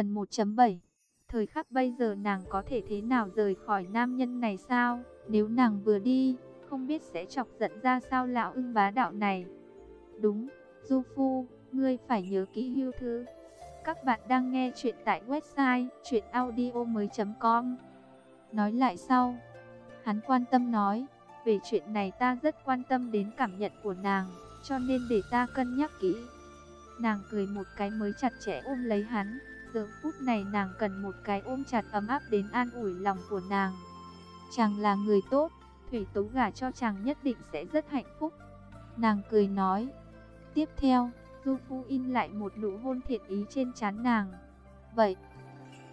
Phần 1.7 Thời khắc bây giờ nàng có thể thế nào rời khỏi nam nhân này sao? Nếu nàng vừa đi, không biết sẽ chọc giận ra sao lão ưng bá đạo này. Đúng, Du Phu, ngươi phải nhớ kỹ hưu thư. Các bạn đang nghe chuyện tại website chuyenaudio.com Nói lại sau, hắn quan tâm nói, về chuyện này ta rất quan tâm đến cảm nhận của nàng, cho nên để ta cân nhắc kỹ. Nàng cười một cái mới chặt chẽ ôm lấy hắn, giờ phút này nàng cần một cái ôm chặt ấm áp đến an ủi lòng của nàng. Chàng là người tốt, Thủy Tố gả cho chàng nhất định sẽ rất hạnh phúc. Nàng cười nói. Tiếp theo, Du Phu in lại một nụ hôn thiện ý trên trán nàng. Vậy,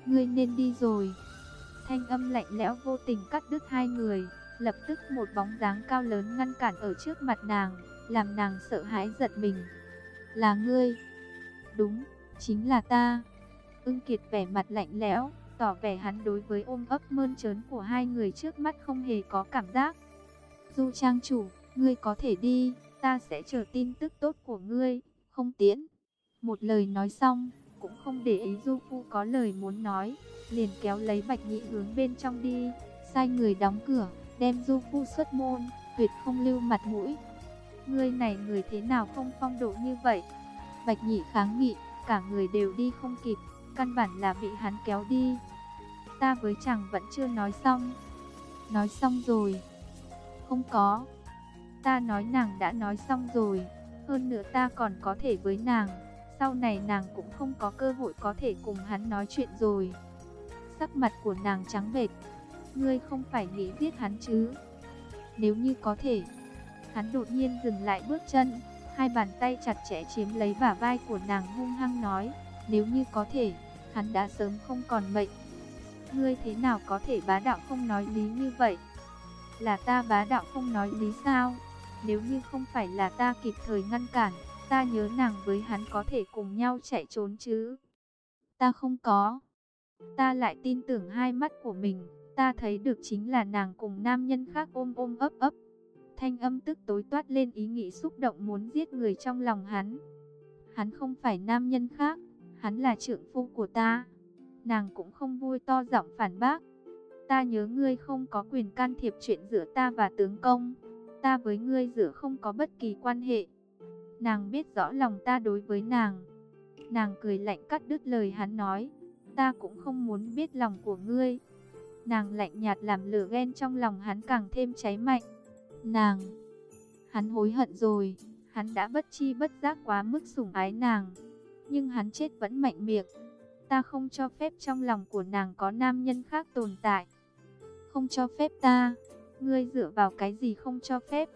ngươi nên đi rồi. Thanh âm lạnh lẽo vô tình cắt đứt hai người. Lập tức một bóng dáng cao lớn ngăn cản ở trước mặt nàng, làm nàng sợ hãi giật mình. Là ngươi. Đúng, chính là ta. Ưng Kiệt vẻ mặt lạnh lẽo, tỏ vẻ hắn đối với ôm ấp mơn trớn của hai người trước mắt không hề có cảm giác. Du trang chủ, ngươi có thể đi, ta sẽ chờ tin tức tốt của ngươi, không tiễn. Một lời nói xong, cũng không để ý Du Phu có lời muốn nói, liền kéo lấy Bạch Nhị hướng bên trong đi, sai người đóng cửa, đem Du Phu xuất môn, tuyệt không lưu mặt mũi. Ngươi này người thế nào không phong độ như vậy? Bạch Nhị kháng nghị, cả người đều đi không kịp, căn bản là bị hắn kéo đi. Ta với chàng vẫn chưa nói xong. Nói xong rồi. Không có. Ta nói nàng đã nói xong rồi. Hơn nữa ta còn có thể với nàng. Sau này nàng cũng không có cơ hội có thể cùng hắn nói chuyện rồi. Sắc mặt của nàng trắng bệch. Ngươi không phải nghĩ giết hắn chứ? Nếu như có thể. Hắn đột nhiên dừng lại bước chân. Hai bàn tay chặt chẽ chiếm lấy bả vai của nàng hung hăng nói. Nếu như có thể, hắn đã sớm không còn mệnh. Ngươi thế nào có thể bá đạo không nói lý như vậy? Là ta bá đạo không nói lý sao? Nếu như không phải là ta kịp thời ngăn cản, ta nhớ nàng với hắn có thể cùng nhau chạy trốn chứ. Ta không có. Ta lại tin tưởng hai mắt của mình, ta thấy được chính là nàng cùng nam nhân khác ôm ôm ấp ấp. Thanh âm tức tối toát lên ý nghĩ xúc động muốn giết người trong lòng hắn. Hắn không phải nam nhân khác, hắn là trượng phu của ta. Nàng cũng không vui to giọng phản bác. Ta nhớ ngươi không có quyền can thiệp chuyện giữa ta và tướng công. Ta với ngươi giữa không có bất kỳ quan hệ. Nàng biết rõ lòng ta đối với nàng. Nàng cười lạnh cắt đứt lời hắn nói. Ta cũng không muốn biết lòng của ngươi. Nàng lạnh nhạt làm lửa ghen trong lòng hắn càng thêm cháy mạnh. Nàng, hắn hối hận rồi, hắn đã bất chi bất giác quá mức sủng ái nàng. Nhưng hắn chết vẫn mạnh miệng. Ta không cho phép trong lòng của nàng có nam nhân khác tồn tại. Không cho phép ta. Ngươi dựa vào cái gì không cho phép?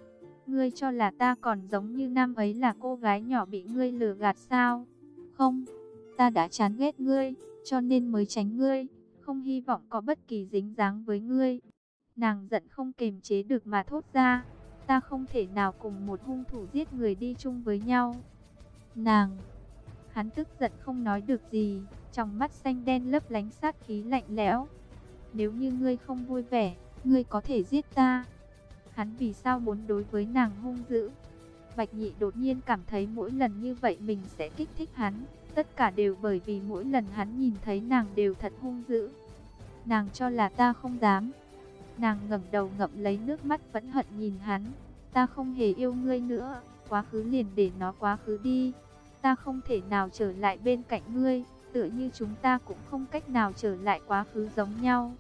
Ngươi cho là ta còn giống như năm ấy là cô gái nhỏ bị ngươi lừa gạt sao? Không, ta đã chán ghét ngươi, cho nên mới tránh ngươi, không hy vọng có bất kỳ dính dáng với ngươi. Nàng giận không kềm chế được mà thốt ra, ta không thể nào cùng một hung thủ giết người đi chung với nhau. Nàng, hắn tức giận không nói được gì, trong mắt xanh đen lấp lánh sát khí lạnh lẽo. Nếu như ngươi không vui vẻ, ngươi có thể giết ta. Hắn vì sao muốn đối với nàng hung dữ? Bạch nhị đột nhiên cảm thấy mỗi lần như vậy mình sẽ kích thích hắn. Tất cả đều bởi vì mỗi lần hắn nhìn thấy nàng đều thật hung dữ. Nàng cho là ta không dám. Nàng ngẩng đầu ngậm lấy nước mắt vẫn hận nhìn hắn. Ta không hề yêu ngươi nữa, quá khứ liền để nó quá khứ đi. Ta không thể nào trở lại bên cạnh ngươi, tựa như chúng ta cũng không cách nào trở lại quá khứ giống nhau.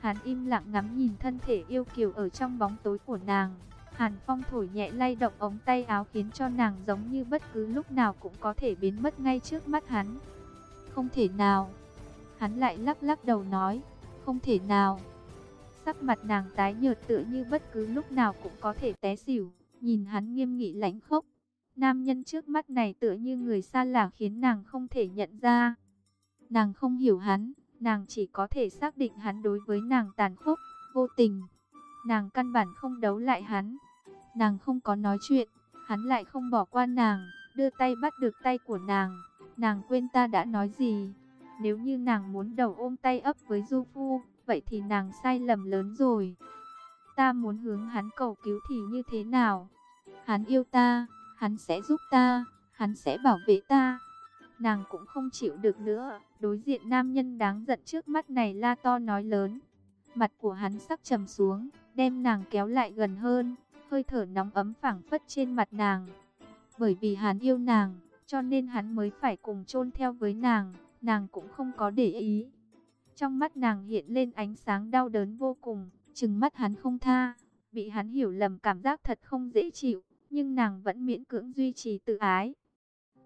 Hắn im lặng ngắm nhìn thân thể yêu kiều ở trong bóng tối của nàng. Hàn Phong thổi nhẹ lay động ống tay áo khiến cho nàng giống như bất cứ lúc nào cũng có thể biến mất ngay trước mắt hắn. Không thể nào. Hắn lại lắc lắc đầu nói, không thể nào. Sắc mặt nàng tái nhợt tựa như bất cứ lúc nào cũng có thể té xỉu, nhìn hắn nghiêm nghị lãnh khốc. Nam nhân trước mắt này tựa như người xa lạ khiến nàng không thể nhận ra. Nàng không hiểu hắn, nàng chỉ có thể xác định hắn đối với nàng tàn khốc, vô tình. Nàng căn bản không đấu lại hắn. Nàng không có nói chuyện, hắn lại không bỏ qua nàng, đưa tay bắt được tay của nàng. Nàng quên ta đã nói gì. Nếu như nàng muốn đầu ôm tay ấp với Du Phu, vậy thì nàng sai lầm lớn rồi. Ta muốn hướng hắn cầu cứu thì như thế nào? Hắn yêu ta, hắn sẽ giúp ta, hắn sẽ bảo vệ ta. Nàng cũng không chịu được nữa, đối diện nam nhân đáng giận trước mắt này la to nói lớn. Mặt của hắn sắc trầm xuống, đem nàng kéo lại gần hơn, hơi thở nóng ấm phảng phất trên mặt nàng. Bởi vì hắn yêu nàng, cho nên hắn mới phải cùng chôn theo với nàng, nàng cũng không có để ý. Trong mắt nàng hiện lên ánh sáng đau đớn vô cùng, chừng mắt hắn không tha, bị hắn hiểu lầm cảm giác thật không dễ chịu, nhưng nàng vẫn miễn cưỡng duy trì tự ái.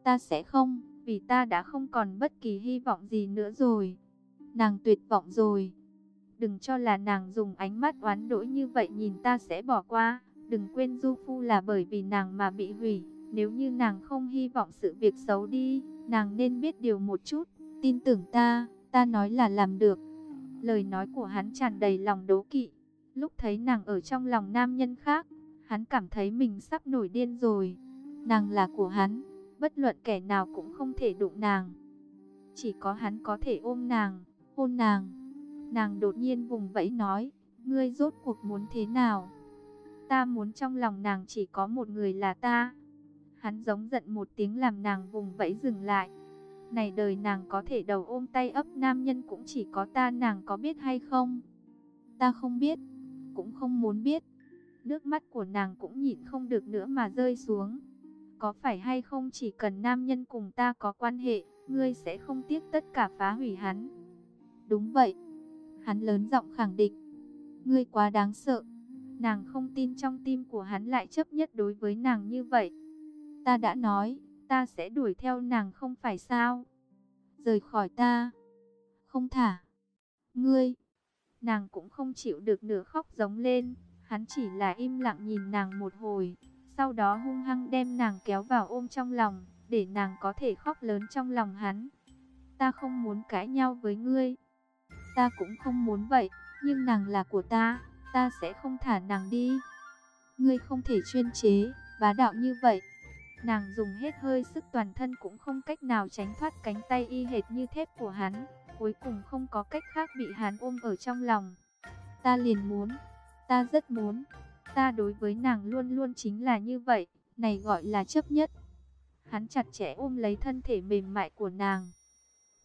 Ta sẽ không, vì ta đã không còn bất kỳ hy vọng gì nữa rồi. Nàng tuyệt vọng rồi. Đừng cho là nàng dùng ánh mắt oán đỗi như vậy nhìn ta sẽ bỏ qua. Đừng quên Du Phu là bởi vì nàng mà bị hủy. Nếu như nàng không hy vọng sự việc xấu đi, nàng nên biết điều một chút. Tin tưởng ta, ta nói là làm được. Lời nói của hắn tràn đầy lòng đố kỵ. Lúc thấy nàng ở trong lòng nam nhân khác, hắn cảm thấy mình sắp nổi điên rồi. Nàng là của hắn, bất luận kẻ nào cũng không thể đụng nàng. Chỉ có hắn có thể ôm nàng, hôn nàng. Nàng đột nhiên vùng vẫy nói, ngươi rốt cuộc muốn thế nào? Ta muốn trong lòng nàng chỉ có một người là ta. Hắn giống giận một tiếng làm nàng vùng vẫy dừng lại. Này đời nàng có thể đầu ôm tay ấp nam nhân cũng chỉ có ta nàng có biết hay không? Ta không biết, cũng không muốn biết. Nước mắt của nàng cũng nhịn không được nữa mà rơi xuống. Có phải hay không chỉ cần nam nhân cùng ta có quan hệ, ngươi sẽ không tiếc tất cả phá hủy hắn. Đúng vậy. Hắn lớn giọng khẳng định. Ngươi quá đáng sợ. Nàng không tin trong tim của hắn lại chấp nhất đối với nàng như vậy. Ta đã nói, ta sẽ đuổi theo nàng không phải sao? Rời khỏi ta. Không thả. Ngươi. Nàng cũng không chịu được nửa khóc giống lên. Hắn chỉ là im lặng nhìn nàng một hồi. Sau đó hung hăng đem nàng kéo vào ôm trong lòng. Để nàng có thể khóc lớn trong lòng hắn. Ta không muốn cãi nhau với ngươi. Ta cũng không muốn vậy. Nhưng nàng là của ta. Ta sẽ không thả nàng đi. Ngươi không thể chuyên chế, bá đạo như vậy. Nàng dùng hết hơi sức toàn thân cũng không cách nào tránh thoát cánh tay y hệt như thép của hắn. Cuối cùng không có cách khác bị hắn ôm ở trong lòng. Ta liền muốn, ta rất muốn. Ta đối với nàng luôn luôn chính là như vậy, này gọi là chấp nhất. Hắn chặt chẽ ôm lấy thân thể mềm mại của nàng.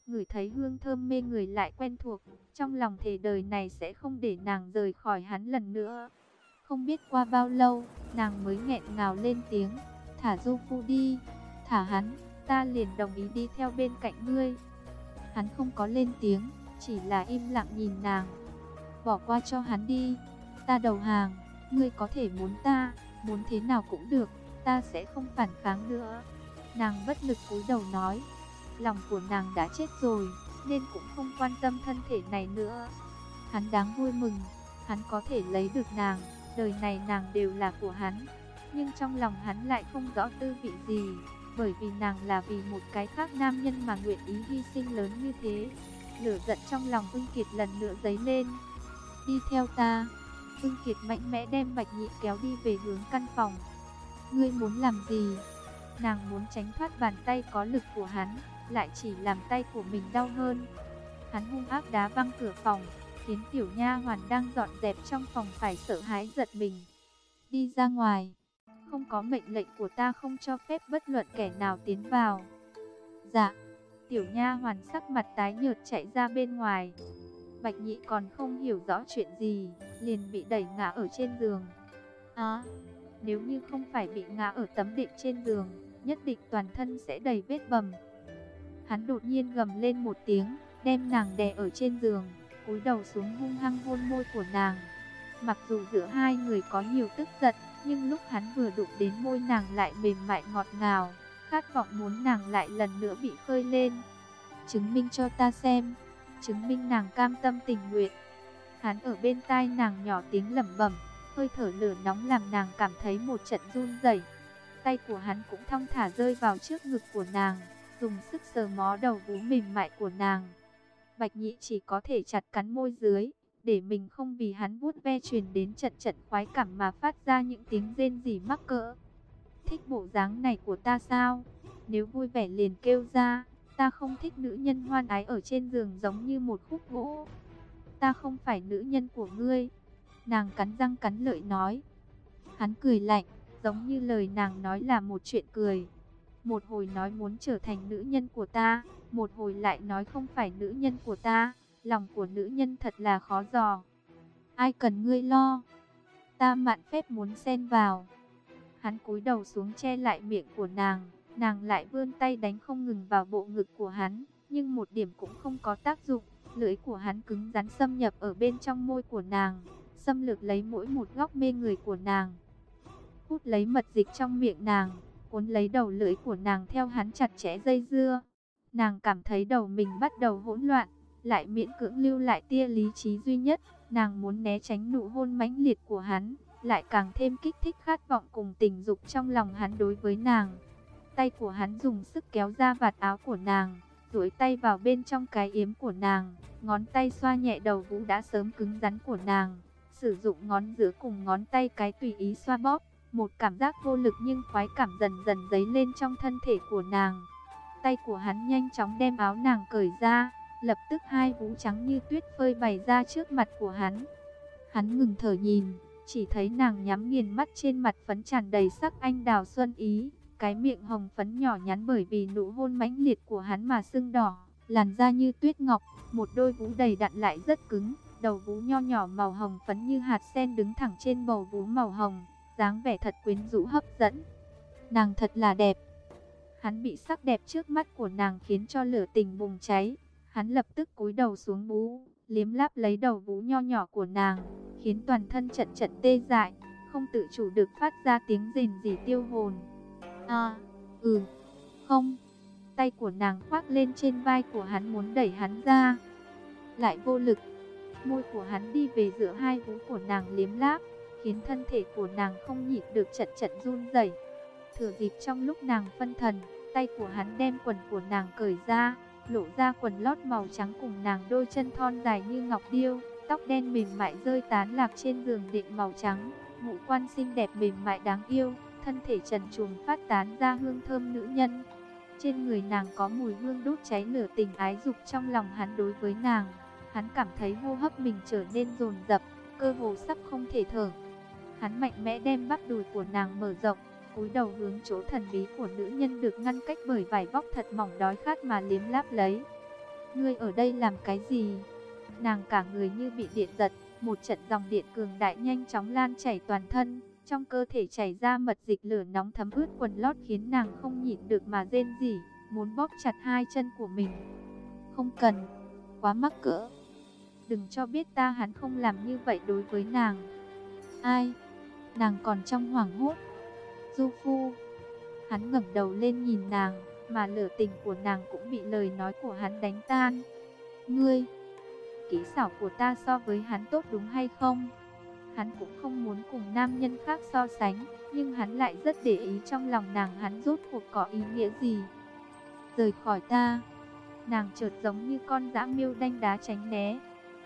ngửi thấy hương thơm mê người lại quen thuộc, trong lòng thể đời này sẽ không để nàng rời khỏi hắn lần nữa. Không biết qua bao lâu, nàng mới nghẹn ngào lên tiếng thả Du Phu đi, thả hắn, ta liền đồng ý đi theo bên cạnh ngươi. Hắn không có lên tiếng, chỉ là im lặng nhìn nàng. Bỏ qua cho hắn đi, ta đầu hàng, ngươi có thể muốn ta, muốn thế nào cũng được, ta sẽ không phản kháng nữa. Nàng bất lực cúi đầu nói, lòng của nàng đã chết rồi, nên cũng không quan tâm thân thể này nữa. Hắn đáng vui mừng, hắn có thể lấy được nàng, đời này nàng đều là của hắn nhưng trong lòng hắn lại không rõ tư vị gì, bởi vì nàng là vì một cái khác nam nhân mà nguyện ý hy sinh lớn như thế. Lửa giận trong lòng Ưng Kiệt lần nữa dấy lên. Đi theo ta. Ưng Kiệt mạnh mẽ đem Bạch Nhị kéo đi về hướng căn phòng. Ngươi muốn làm gì? Nàng muốn tránh thoát bàn tay có lực của hắn, lại chỉ làm tay của mình đau hơn. Hắn hung ác đá văng cửa phòng, khiến tiểu nha hoàn đang dọn dẹp trong phòng phải sợ hãi giật mình. Đi ra ngoài không có mệnh lệnh của ta không cho phép bất luận kẻ nào tiến vào. Dạ, tiểu nha hoàn sắc mặt tái nhợt chạy ra bên ngoài. Bạch nhị còn không hiểu rõ chuyện gì, liền bị đẩy ngã ở trên giường. À, nếu như không phải bị ngã ở tấm đệm trên giường, nhất định toàn thân sẽ đầy vết bầm. Hắn đột nhiên gầm lên một tiếng, đem nàng đè ở trên giường, cúi đầu xuống hung hăng hôn môi của nàng. Mặc dù giữa hai người có nhiều tức giận, nhưng lúc hắn vừa đụng đến môi nàng lại mềm mại ngọt ngào, khát vọng muốn nàng lại lần nữa bị khơi lên. Chứng minh cho ta xem, chứng minh nàng cam tâm tình nguyện. Hắn ở bên tai nàng nhỏ tiếng lẩm bẩm, hơi thở lửa nóng làm nàng cảm thấy một trận run rẩy. Tay của hắn cũng thong thả rơi vào trước ngực của nàng, dùng sức sờ mó đầu vú mềm mại của nàng. Bạch nhị chỉ có thể chặt cắn môi dưới, để mình không vì hắn vuốt ve truyền đến trận trận khoái cảm mà phát ra những tiếng rên rỉ mắc cỡ. Thích bộ dáng này của ta sao? Nếu vui vẻ liền kêu ra, ta không thích nữ nhân hoan ái ở trên giường giống như một khúc gỗ. Ta không phải nữ nhân của ngươi. Nàng cắn răng cắn lợi nói. Hắn cười lạnh, giống như lời nàng nói là một chuyện cười. một hồi nói muốn trở thành nữ nhân của ta, một hồi lại nói không phải nữ nhân của ta, lòng của nữ nhân thật là khó dò. Ai cần ngươi lo? Ta mạn phép muốn xen vào. Hắn cúi đầu xuống che lại miệng của nàng, nàng lại vươn tay đánh không ngừng vào bộ ngực của hắn, nhưng một điểm cũng không có tác dụng. Lưỡi của hắn cứng rắn xâm nhập ở bên trong môi của nàng, xâm lược lấy mỗi một góc mê người của nàng. Hút lấy mật dịch trong miệng nàng, cuốn lấy đầu lưỡi của nàng theo hắn chặt chẽ dây dưa. Nàng cảm thấy đầu mình bắt đầu hỗn loạn, lại miễn cưỡng lưu lại tia lý trí duy nhất. Nàng muốn né tránh nụ hôn mãnh liệt của hắn, lại càng thêm kích thích khát vọng cùng tình dục trong lòng hắn đối với nàng. Tay của hắn dùng sức kéo ra vạt áo của nàng, duỗi tay vào bên trong cái yếm của nàng, ngón tay xoa nhẹ đầu vũ đã sớm cứng rắn của nàng, sử dụng ngón giữa cùng ngón tay cái tùy ý xoa bóp, một cảm giác vô lực nhưng khoái cảm dần dần dấy lên trong thân thể của nàng. Tay của hắn nhanh chóng đem áo nàng cởi ra, lập tức hai vú trắng như tuyết phơi bày ra trước mặt của hắn. Hắn ngừng thở nhìn, chỉ thấy nàng nhắm nghiền mắt trên mặt phấn tràn đầy sắc anh đào xuân ý, cái miệng hồng phấn nhỏ nhắn bởi vì nụ hôn mãnh liệt của hắn mà sưng đỏ, làn da như tuyết ngọc, một đôi vú đầy đặn lại rất cứng, đầu vú nho nhỏ màu hồng phấn như hạt sen đứng thẳng trên bầu vú màu hồng, dáng vẻ thật quyến rũ hấp dẫn. Nàng thật là đẹp. Hắn bị sắc đẹp trước mắt của nàng khiến cho lửa tình bùng cháy, hắn lập tức cúi đầu xuống bú, liếm láp lấy đầu vú nho nhỏ của nàng, khiến toàn thân trận trận tê dại, không tự chủ được phát ra tiếng rền rỉ tiêu hồn. À, ừ, không. Tay của nàng khoác lên trên vai của hắn muốn đẩy hắn ra. Lại vô lực. Môi của hắn đi về giữa hai vú của nàng liếm láp, khiến thân thể của nàng không nhịn được chật chật run rẩy. Thừa dịp trong lúc nàng phân thần, tay của hắn đem quần của nàng cởi ra, lộ ra quần lót màu trắng cùng nàng đôi chân thon dài như ngọc điêu, tóc đen mềm mại rơi tán lạc trên giường đệm màu trắng, ngũ quan xinh đẹp mềm mại đáng yêu thân thể trần truồng phát tán ra hương thơm nữ nhân. Trên người nàng có mùi hương đốt cháy lửa tình ái dục trong lòng hắn đối với nàng. Hắn cảm thấy hô hấp mình trở nên dồn dập, cơ hồ sắp không thể thở. Hắn mạnh mẽ đem bắp đùi của nàng mở rộng, cúi đầu hướng chỗ thần bí của nữ nhân được ngăn cách bởi vải vóc thật mỏng đói khát mà liếm láp lấy. Ngươi ở đây làm cái gì? Nàng cả người như bị điện giật, một trận dòng điện cường đại nhanh chóng lan chảy toàn thân. Trong cơ thể chảy ra mật dịch lửa nóng thấm ướt quần lót khiến nàng không nhịn được mà rên rỉ, muốn bóp chặt hai chân của mình. Không cần, quá mắc cỡ. Đừng cho biết ta hắn không làm như vậy đối với nàng. Ai? Nàng còn trong hoảng hốt. Du Phu. Hắn ngẩng đầu lên nhìn nàng, mà lửa tình của nàng cũng bị lời nói của hắn đánh tan. Ngươi, kỹ xảo của ta so với hắn tốt đúng hay không? Hắn cũng không muốn cùng nam nhân khác so sánh, nhưng hắn lại rất để ý trong lòng nàng hắn rốt cuộc có ý nghĩa gì. Rời khỏi ta, nàng chợt giống như con dã miêu đanh đá tránh né.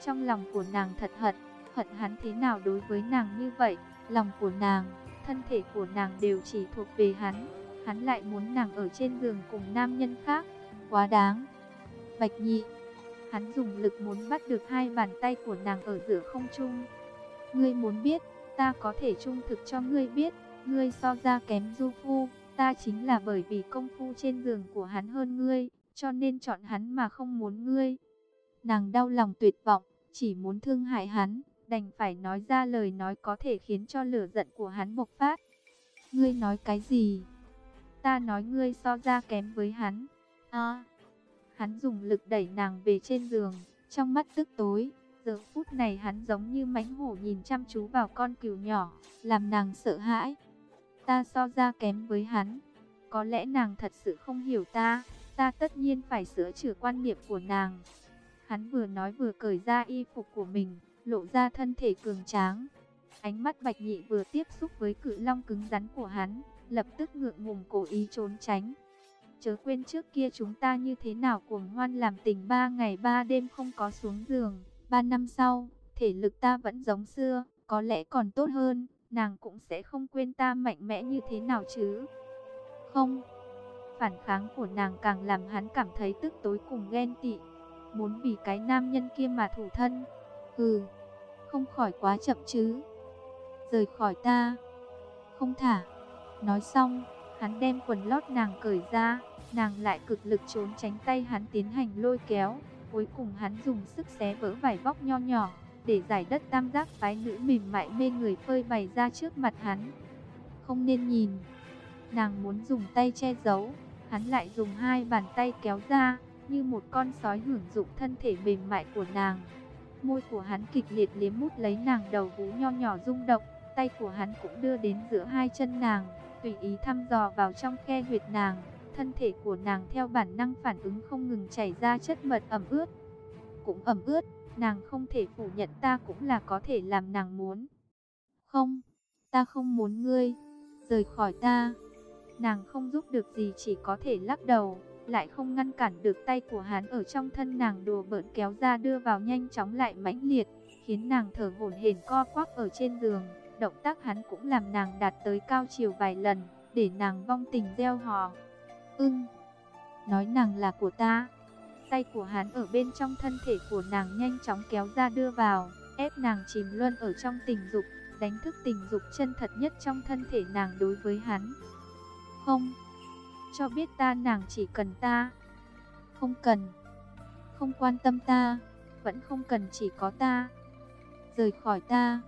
Trong lòng của nàng thật hận, hận hắn thế nào đối với nàng như vậy, lòng của nàng, thân thể của nàng đều chỉ thuộc về hắn. Hắn lại muốn nàng ở trên giường cùng nam nhân khác, quá đáng. Bạch nhị, hắn dùng lực muốn bắt được hai bàn tay của nàng ở giữa không trung. Ngươi muốn biết, ta có thể trung thực cho ngươi biết, ngươi so ra kém du phu, ta chính là bởi vì công phu trên giường của hắn hơn ngươi, cho nên chọn hắn mà không muốn ngươi. Nàng đau lòng tuyệt vọng, chỉ muốn thương hại hắn, đành phải nói ra lời nói có thể khiến cho lửa giận của hắn bộc phát. Ngươi nói cái gì? Ta nói ngươi so ra kém với hắn. À, hắn dùng lực đẩy nàng về trên giường, trong mắt tức tối. Giờ phút này hắn giống như mãnh hổ nhìn chăm chú vào con cừu nhỏ, làm nàng sợ hãi. Ta so ra kém với hắn. Có lẽ nàng thật sự không hiểu ta, ta tất nhiên phải sửa chữa quan niệm của nàng. Hắn vừa nói vừa cởi ra y phục của mình, lộ ra thân thể cường tráng. Ánh mắt bạch nhị vừa tiếp xúc với cự long cứng rắn của hắn, lập tức ngượng ngùng cố ý trốn tránh. Chớ quên trước kia chúng ta như thế nào cuồng hoan làm tình ba ngày ba đêm không có xuống giường. Ba năm sau, thể lực ta vẫn giống xưa, có lẽ còn tốt hơn, nàng cũng sẽ không quên ta mạnh mẽ như thế nào chứ. Không, phản kháng của nàng càng làm hắn cảm thấy tức tối cùng ghen tị, muốn vì cái nam nhân kia mà thủ thân. Ừ, không khỏi quá chậm chứ. Rời khỏi ta, không thả. Nói xong, Hắn đem quần lót nàng cởi ra, nàng lại cực lực trốn tránh tay hắn tiến hành lôi kéo. Cuối cùng hắn dùng sức xé vỡ vải vóc nho nhỏ, để giải đất tam giác phái nữ mềm mại mê người phơi bày ra trước mặt hắn. Không nên nhìn. Nàng muốn dùng tay che giấu, hắn lại dùng hai bàn tay kéo ra, như một con sói hưởng dụng thân thể mềm mại của nàng. Môi của hắn kịch liệt liếm mút lấy nàng đầu vú nho nhỏ rung động, tay của hắn cũng đưa đến giữa hai chân nàng, tùy ý thăm dò vào trong khe huyệt nàng. Thân thể của nàng theo bản năng phản ứng không ngừng chảy ra chất mật ẩm ướt. Cũng ẩm ướt, nàng không thể phủ nhận ta cũng là có thể làm nàng muốn. Không, ta không muốn ngươi, rời khỏi ta. Nàng không giúp được gì chỉ có thể lắc đầu, lại không ngăn cản được tay của hắn ở trong thân nàng đùa bỡn kéo ra đưa vào nhanh chóng lại mãnh liệt, khiến nàng thở hổn hển co quắp ở trên giường. Động tác hắn cũng làm nàng đạt tới cao chiều vài lần, để nàng vong tình gieo hò. Ưng, nói nàng là của ta. Tay của hắn ở bên trong thân thể của nàng nhanh chóng kéo ra đưa vào, ép nàng chìm luôn ở trong tình dục, đánh thức tình dục chân thật nhất trong thân thể nàng đối với hắn. Không, cho biết ta nàng chỉ cần ta. Không cần, không quan tâm ta, vẫn không cần chỉ có ta. Rời khỏi ta.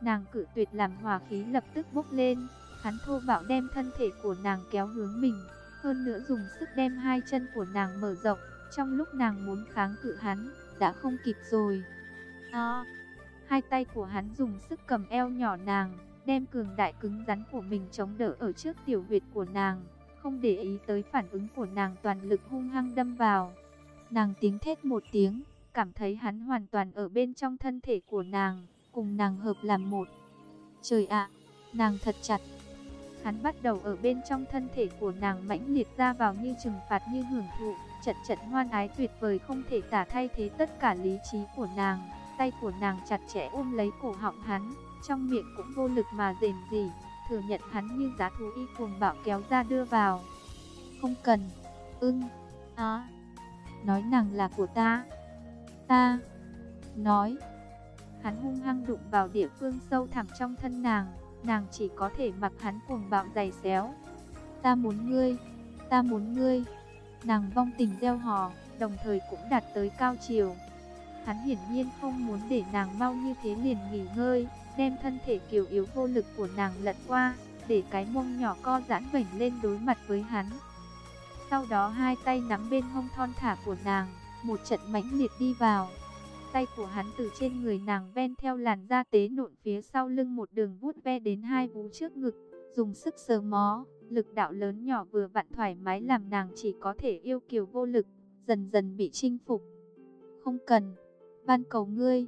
Nàng cử tuyệt làm hòa khí lập tức bốc lên, hắn thô bạo đem thân thể của nàng kéo hướng mình, hơn nữa dùng sức đem hai chân của nàng mở rộng, trong lúc nàng muốn kháng cự hắn, đã không kịp rồi. À, hai tay của hắn dùng sức cầm eo nhỏ nàng, đem cường đại cứng rắn của mình chống đỡ ở trước tiểu huyệt của nàng, không để ý tới phản ứng của nàng toàn lực hung hăng đâm vào. Nàng tiếng thét một tiếng, cảm thấy hắn hoàn toàn ở bên trong thân thể của nàng, cùng nàng hợp làm một. Trời ạ, nàng thật chặt. Hắn bắt đầu ở bên trong thân thể của nàng mãnh liệt ra vào như trừng phạt như hưởng thụ, trận trận hoan ái tuyệt vời không thể tả thay thế tất cả lý trí của nàng. Tay của nàng chặt chẽ ôm lấy cổ họng hắn, trong miệng cũng vô lực mà rền rỉ, thừa nhận hắn như giá thú y cuồng bạo kéo ra đưa vào. Không cần, ưng, á, nói nàng là của ta, ta, nói. Hắn hung hăng đụng vào địa phương sâu thẳm trong thân nàng, nàng chỉ có thể mặc hắn cuồng bạo giày xéo. Ta muốn ngươi, ta muốn ngươi. Nàng vong tình gieo hò, đồng thời cũng đạt tới cao chiều. Hắn hiển nhiên không muốn để nàng mau như thế liền nghỉ ngơi, đem thân thể kiều yếu vô lực của nàng lật qua, để cái mông nhỏ co giãn vảnh lên đối mặt với hắn. Sau đó hai tay nắm bên hông thon thả của nàng, một trận mãnh liệt đi vào. Tay của hắn từ trên người nàng ven theo làn da tế nộn phía sau lưng một đường vuốt ve đến hai vú trước ngực, dùng sức sờ mó, lực đạo lớn nhỏ vừa vặn thoải mái làm nàng chỉ có thể yêu kiều vô lực, dần dần bị chinh phục. Không cần, van cầu ngươi,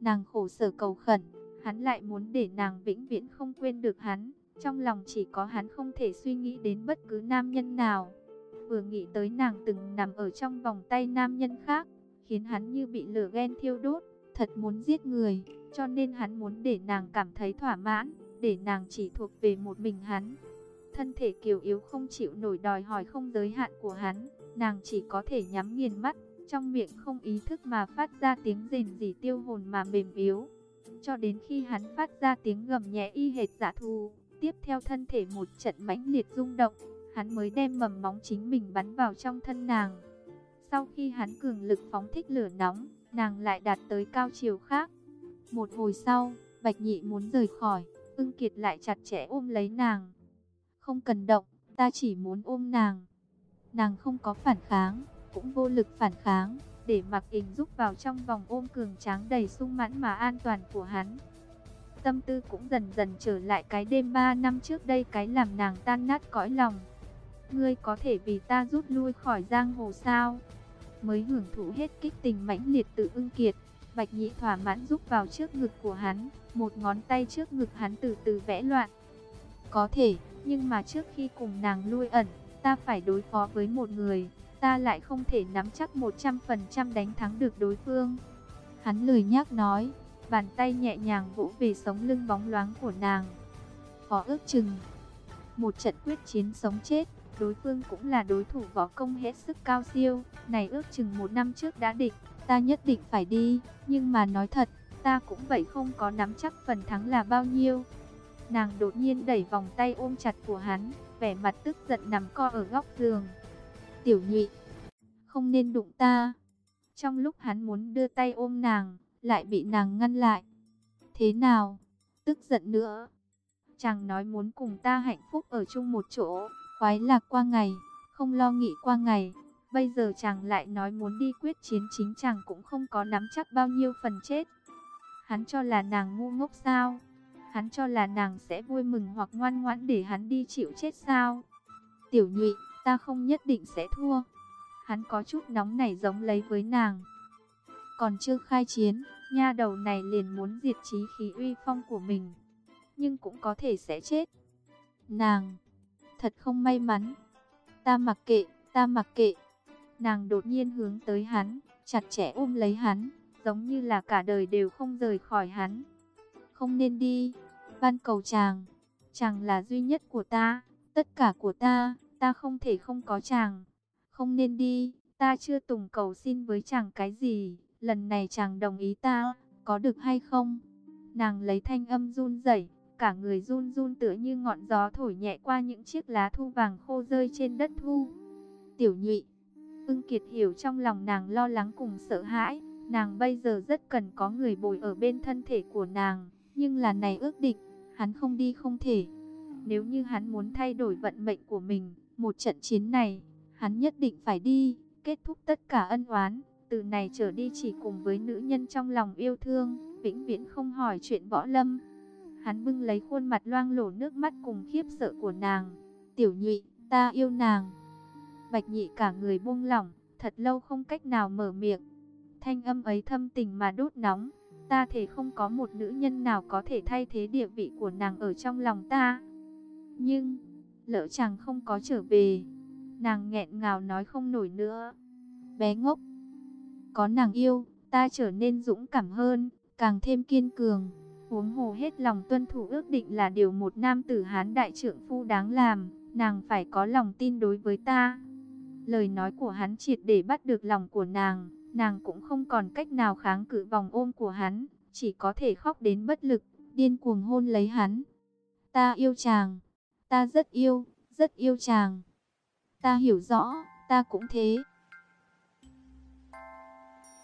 nàng khổ sở cầu khẩn, hắn lại muốn để nàng vĩnh viễn không quên được hắn, trong lòng chỉ có hắn không thể suy nghĩ đến bất cứ nam nhân nào. Vừa nghĩ tới nàng từng nằm ở trong vòng tay nam nhân khác, khiến hắn như bị lửa ghen thiêu đốt, thật muốn giết người, cho nên hắn muốn để nàng cảm thấy thỏa mãn, để nàng chỉ thuộc về một mình hắn. Thân thể kiều yếu không chịu nổi đòi hỏi không giới hạn của hắn, nàng chỉ có thể nhắm nghiền mắt, trong miệng không ý thức mà phát ra tiếng rền rỉ tiêu hồn mà mềm yếu. Cho đến khi hắn phát ra tiếng gầm nhẹ y hệt giả thù, tiếp theo thân thể một trận mãnh liệt rung động, hắn mới đem mầm móng chính mình bắn vào trong thân nàng. Sau khi hắn cường lực phóng thích lửa nóng, nàng lại đạt tới cao chiều khác. Một hồi sau, Bạch Nhị muốn rời khỏi, ưng kiệt lại chặt chẽ ôm lấy nàng. Không cần động, ta chỉ muốn ôm nàng. Nàng không có phản kháng, cũng vô lực phản kháng, để mặc hình rúc vào trong vòng ôm cường tráng đầy sung mãn mà an toàn của hắn. Tâm tư cũng dần dần trở lại cái đêm 3 năm trước đây cái làm nàng tan nát cõi lòng. Ngươi có thể vì ta rút lui khỏi giang hồ sao? Mới hưởng thụ hết kích tình mãnh liệt tự ưng kiệt. Bạch nhị thỏa mãn giúp vào trước ngực của hắn, một ngón tay trước ngực hắn từ từ vẽ loạn. Có thể, nhưng mà trước khi cùng nàng lui ẩn, ta phải đối phó với một người, ta lại không thể nắm chắc 100% đánh thắng được đối phương. Hắn lười nhác nói, bàn tay nhẹ nhàng vỗ về sống lưng bóng loáng của nàng. Phó ước chừng, một trận quyết chiến sống chết, đối phương cũng là đối thủ võ công hết sức cao siêu, này ước chừng một năm trước đã định, ta nhất định phải đi, nhưng mà nói thật, ta cũng vậy không có nắm chắc phần thắng là bao nhiêu. Nàng đột nhiên đẩy vòng tay ôm chặt của hắn, vẻ mặt tức giận nằm co ở góc giường. Tiểu nhụy, không nên đụng ta. Trong lúc hắn muốn đưa tay ôm nàng, lại bị nàng ngăn lại. Thế nào? Tức giận nữa. Chàng nói muốn cùng ta hạnh phúc ở chung một chỗ, khoái lạc qua ngày, không lo nghĩ qua ngày. Bây giờ chàng lại nói muốn đi quyết chiến chính chàng cũng không có nắm chắc bao nhiêu phần chết. Hắn cho là nàng ngu ngốc sao? Hắn cho là nàng sẽ vui mừng hoặc ngoan ngoãn để hắn đi chịu chết sao? Tiểu nhụy, ta không nhất định sẽ thua. Hắn có chút nóng nảy giống lấy với nàng. Còn chưa khai chiến, nha đầu này liền muốn diệt trí khí uy phong của mình. Nhưng cũng có thể sẽ chết. Nàng, thật không may mắn. Ta mặc kệ, ta mặc kệ. Nàng đột nhiên hướng tới hắn, chặt chẽ ôm lấy hắn, giống như là cả đời đều không rời khỏi hắn. Không nên đi, van cầu chàng, chàng là duy nhất của ta, tất cả của ta, ta không thể không có chàng. Không nên đi, ta chưa tùng cầu xin với chàng cái gì, lần này chàng đồng ý ta, có được hay không? Nàng lấy thanh âm run rẩy, cả người run run tựa như ngọn gió thổi nhẹ qua những chiếc lá thu vàng khô rơi trên đất thu. Tiểu nhụy, ưng kiệt hiểu trong lòng nàng lo lắng cùng sợ hãi, nàng bây giờ rất cần có người bồi ở bên thân thể của nàng, nhưng là này ước định, hắn không đi không thể. Nếu như hắn muốn thay đổi vận mệnh của mình, một trận chiến này, hắn nhất định phải đi, kết thúc tất cả ân oán, từ này trở đi chỉ cùng với nữ nhân trong lòng yêu thương, vĩnh viễn không hỏi chuyện võ lâm. Hắn bưng lấy khuôn mặt loang lổ nước mắt cùng khiếp sợ của nàng. Tiểu nhụy, ta yêu nàng. Bạch nhị cả người buông lỏng, thật lâu không cách nào mở miệng. Thanh âm ấy thâm tình mà đốt nóng. Ta thể không có một nữ nhân nào có thể thay thế địa vị của nàng ở trong lòng ta. Nhưng, lỡ chàng không có trở về. Nàng nghẹn ngào nói không nổi nữa. Bé ngốc, có nàng yêu, ta trở nên dũng cảm hơn, càng thêm kiên cường. Huống hồ hết lòng tuân thủ ước định là điều một nam tử hán đại trưởng phu đáng làm, nàng phải có lòng tin đối với ta. Lời nói của hắn triệt để bắt được lòng của nàng, nàng cũng không còn cách nào kháng cự vòng ôm của hắn, chỉ có thể khóc đến bất lực, điên cuồng hôn lấy hắn. Ta yêu chàng, ta rất yêu, rất yêu chàng. Ta hiểu rõ, ta cũng thế.